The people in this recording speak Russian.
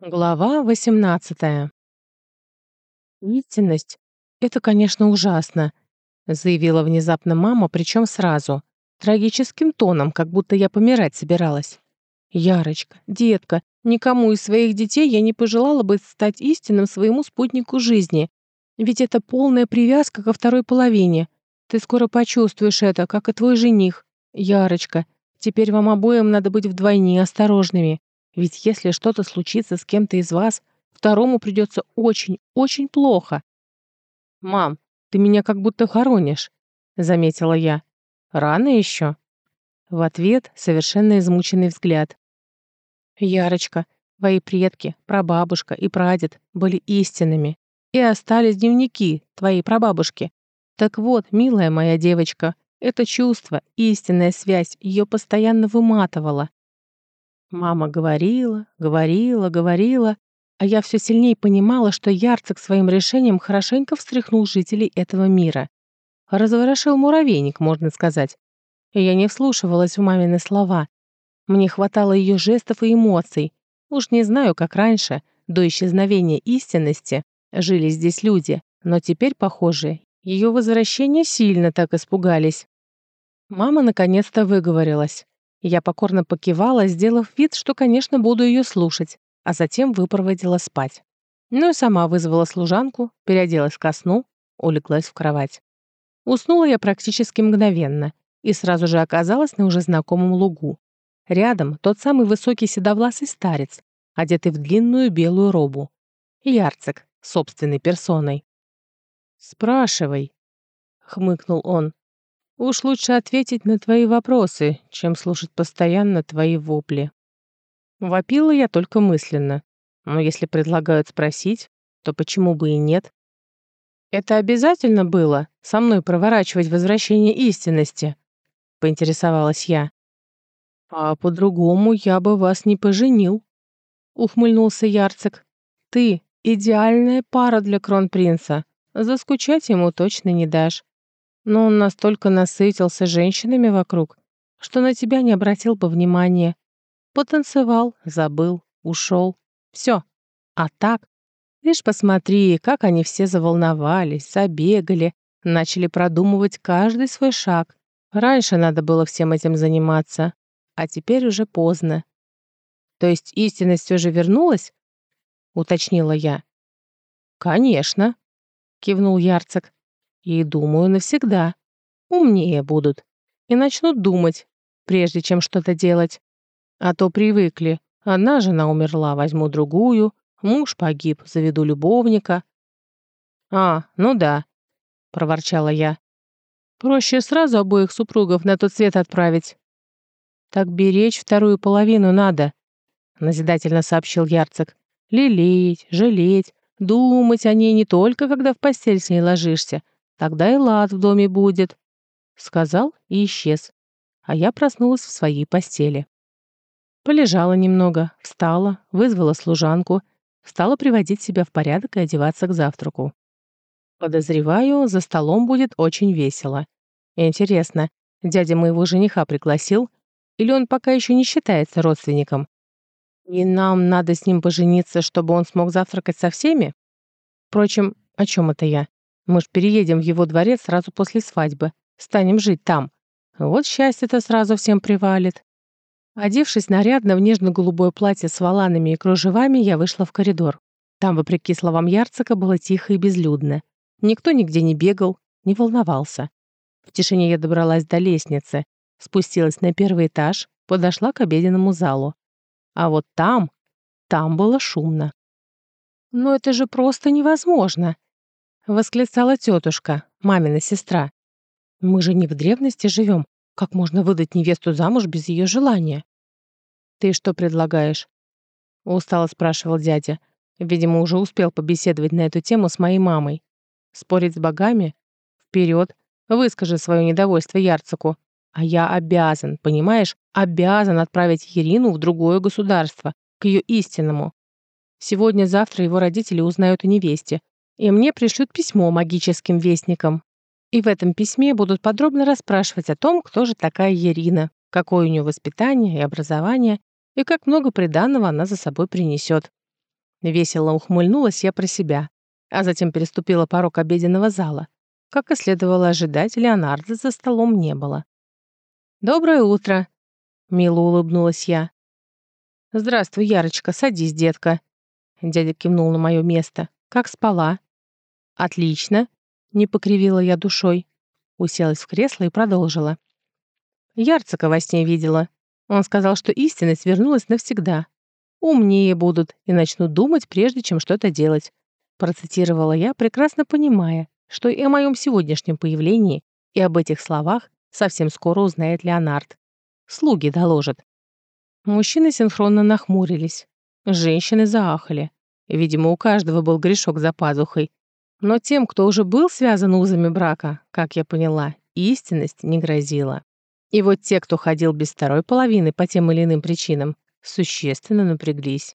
Глава 18. «Истинность — это, конечно, ужасно», — заявила внезапно мама, причем сразу, трагическим тоном, как будто я помирать собиралась. «Ярочка, детка, никому из своих детей я не пожелала бы стать истинным своему спутнику жизни, ведь это полная привязка ко второй половине. Ты скоро почувствуешь это, как и твой жених. Ярочка, теперь вам обоим надо быть вдвойне осторожными. Ведь если что-то случится с кем-то из вас, второму придется очень-очень плохо. «Мам, ты меня как будто хоронишь», — заметила я. «Рано еще?» В ответ совершенно измученный взгляд. «Ярочка, твои предки, прабабушка и прадед были истинными, и остались дневники твоей прабабушки. Так вот, милая моя девочка, это чувство, истинная связь ее постоянно выматывала. Мама говорила, говорила, говорила, а я все сильнее понимала, что Ярцик своим решением хорошенько встряхнул жителей этого мира. Разворошил муравейник, можно сказать. И я не вслушивалась в мамины слова. Мне хватало ее жестов и эмоций. Уж не знаю, как раньше, до исчезновения истинности, жили здесь люди, но теперь, похоже, ее возвращение сильно так испугались. Мама наконец-то выговорилась. Я покорно покивала, сделав вид, что, конечно, буду ее слушать, а затем выпроводила спать. Ну и сама вызвала служанку, переоделась ко сну, улеглась в кровать. Уснула я практически мгновенно и сразу же оказалась на уже знакомом лугу. Рядом тот самый высокий седовласый старец, одетый в длинную белую робу. Ярцик, собственной персоной. «Спрашивай», — хмыкнул он. Уж лучше ответить на твои вопросы, чем слушать постоянно твои вопли. Вопила я только мысленно. Но если предлагают спросить, то почему бы и нет? Это обязательно было со мной проворачивать возвращение истинности? Поинтересовалась я. А по-другому я бы вас не поженил, ухмыльнулся Ярцик. Ты идеальная пара для кронпринца. Заскучать ему точно не дашь но он настолько насытился женщинами вокруг, что на тебя не обратил бы внимания. Потанцевал, забыл, ушел. Все. А так, лишь посмотри, как они все заволновались, забегали, начали продумывать каждый свой шаг. Раньше надо было всем этим заниматься, а теперь уже поздно. То есть истинность все же вернулась? Уточнила я. Конечно, кивнул Ярцик. И, думаю, навсегда. Умнее будут. И начнут думать, прежде чем что-то делать. А то привыкли. Одна жена умерла, возьму другую. Муж погиб, заведу любовника. «А, ну да», — проворчала я. «Проще сразу обоих супругов на тот свет отправить». «Так беречь вторую половину надо», — назидательно сообщил Ярцик. «Лелеять, жалеть, думать о ней не только, когда в постель с ней ложишься, Тогда и лад в доме будет», — сказал и исчез. А я проснулась в своей постели. Полежала немного, встала, вызвала служанку, стала приводить себя в порядок и одеваться к завтраку. Подозреваю, за столом будет очень весело. Интересно, дядя моего жениха пригласил, или он пока еще не считается родственником? И нам надо с ним пожениться, чтобы он смог завтракать со всеми? Впрочем, о чем это я? Мы ж переедем в его дворец сразу после свадьбы. Станем жить там. Вот счастье-то сразу всем привалит. Одевшись нарядно в нежно-голубое платье с воланами и кружевами, я вышла в коридор. Там, вопреки словам Ярцика, было тихо и безлюдно. Никто нигде не бегал, не волновался. В тишине я добралась до лестницы, спустилась на первый этаж, подошла к обеденному залу. А вот там, там было шумно. «Но это же просто невозможно!» Восклицала тетушка, мамина сестра. Мы же не в древности живем. Как можно выдать невесту замуж без ее желания? Ты что предлагаешь? Устало спрашивал дядя. Видимо, уже успел побеседовать на эту тему с моей мамой. Спорить с богами? Вперед, выскажи свое недовольство Ярцику. А я обязан, понимаешь, обязан отправить Ирину в другое государство, к ее истинному. Сегодня-завтра его родители узнают о невесте, и мне пришлют письмо магическим вестникам. И в этом письме будут подробно расспрашивать о том, кто же такая Ирина, какое у нее воспитание и образование, и как много приданного она за собой принесет. Весело ухмыльнулась я про себя, а затем переступила порог обеденного зала. Как и следовало ожидать, Леонардо за столом не было. «Доброе утро!» — мило улыбнулась я. «Здравствуй, Ярочка, садись, детка!» Дядя кивнул на мое место. «Как спала?» «Отлично!» — не покривила я душой. Уселась в кресло и продолжила. Ярцика во сне видела. Он сказал, что истинность вернулась навсегда. Умнее будут и начнут думать, прежде чем что-то делать. Процитировала я, прекрасно понимая, что и о моем сегодняшнем появлении, и об этих словах совсем скоро узнает Леонард. Слуги доложат. Мужчины синхронно нахмурились. Женщины заахали. Видимо, у каждого был грешок за пазухой. Но тем, кто уже был связан узами брака, как я поняла, истинность не грозила. И вот те, кто ходил без второй половины по тем или иным причинам, существенно напряглись.